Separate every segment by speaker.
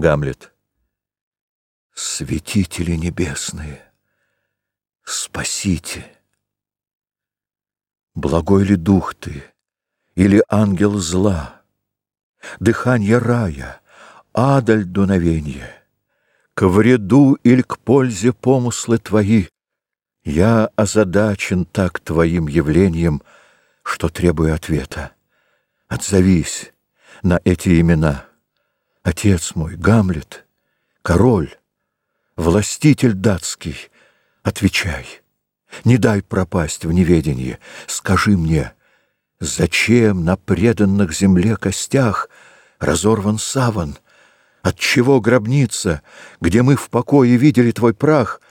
Speaker 1: Гамлет. Святители небесные, спасите! Благой ли дух ты, или ангел зла, Дыханье рая, адаль дуновенье, К вреду или к пользе помыслы твои, Я озадачен так твоим явлением, Что требую ответа. Отзовись на эти имена. Отец мой, Гамлет, король, властитель датский, отвечай. Не дай пропасть в неведенье, скажи мне, Зачем на преданных земле костях Разорван саван? Отчего гробница, где мы в покое видели твой прах,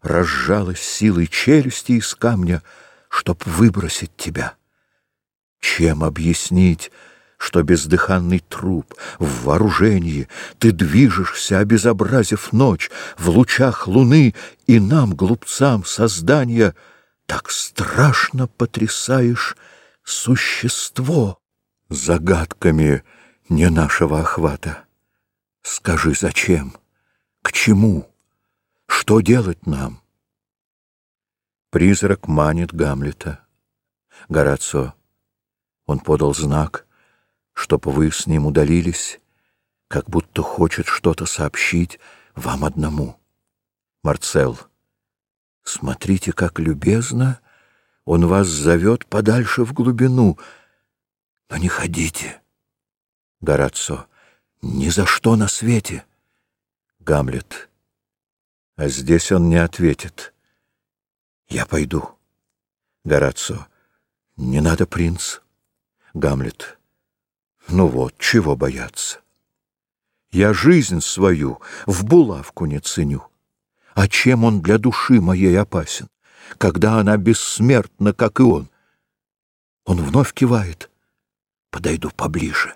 Speaker 1: Разжалась силой челюсти из камня, Чтоб выбросить тебя? Чем объяснить, что бездыханный труп в вооружении Ты движешься, обезобразив ночь В лучах луны, и нам, глупцам, создания, Так страшно потрясаешь существо Загадками не нашего охвата. Скажи, зачем? К чему? Что делать нам? Призрак манит Гамлета. Горацио. Он подал знак, чтоб вы с ним удалились, как будто хочет что-то сообщить вам одному. Марцел. Смотрите, как любезно он вас зовет подальше в глубину. Но не ходите. Горацио. Ни за что на свете. Гамлет. А здесь он не ответит. Я пойду. Горацио. Не надо, принц. Гамлет. Ну вот, чего бояться? Я жизнь свою в булавку не ценю. А чем он для души моей опасен, когда она бессмертна, как и он? Он вновь кивает. Подойду поближе.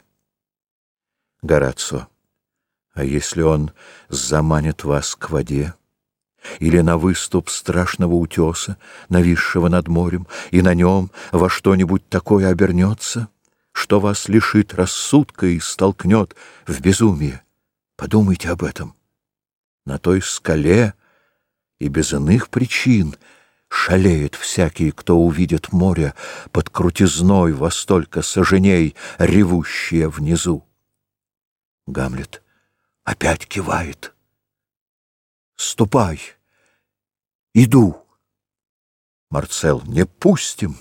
Speaker 1: Горацио. А если он заманит вас к воде? Или на выступ страшного утеса, нависшего над морем, и на нем во что-нибудь такое обернется, что вас лишит рассудка и столкнет в безумие? Подумайте об этом. На той скале и без иных причин шалеет всякий, кто увидит море под крутизной во столько соженей, ревущее внизу. Гамлет опять кивает. «Ступай! Иду!» Марцел, «Не пустим!»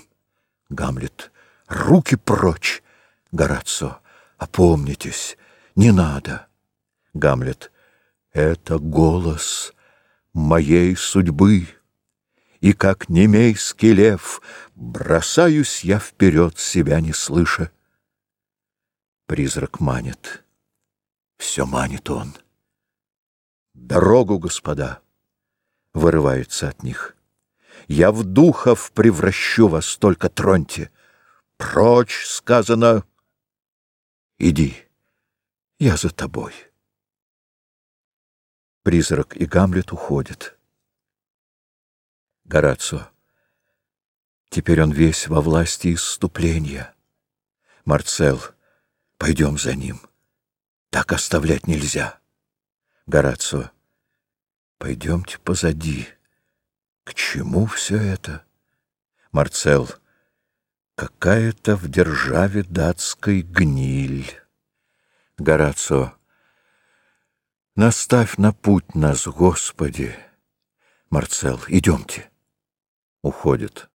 Speaker 1: Гамлет, «Руки прочь!» Горацио, «Опомнитесь, не надо!» Гамлет, «Это голос моей судьбы!» И как немейский лев бросаюсь я вперед, себя не слыша. Призрак манит. Все манит он. Дорогу, господа, вырывается от них. Я в духов превращу вас, только троньте. Прочь, сказано, иди, я за тобой. Призрак и Гамлет уходят. Горацио. Теперь он весь во власти исступления. Марцел, пойдем за ним. Так оставлять нельзя. Горацио. Пойдемте позади. К чему все это? Марцел. Какая-то в державе датской гниль. Горацио. Наставь на путь нас, Господи. Марцел, идемте. Уходит.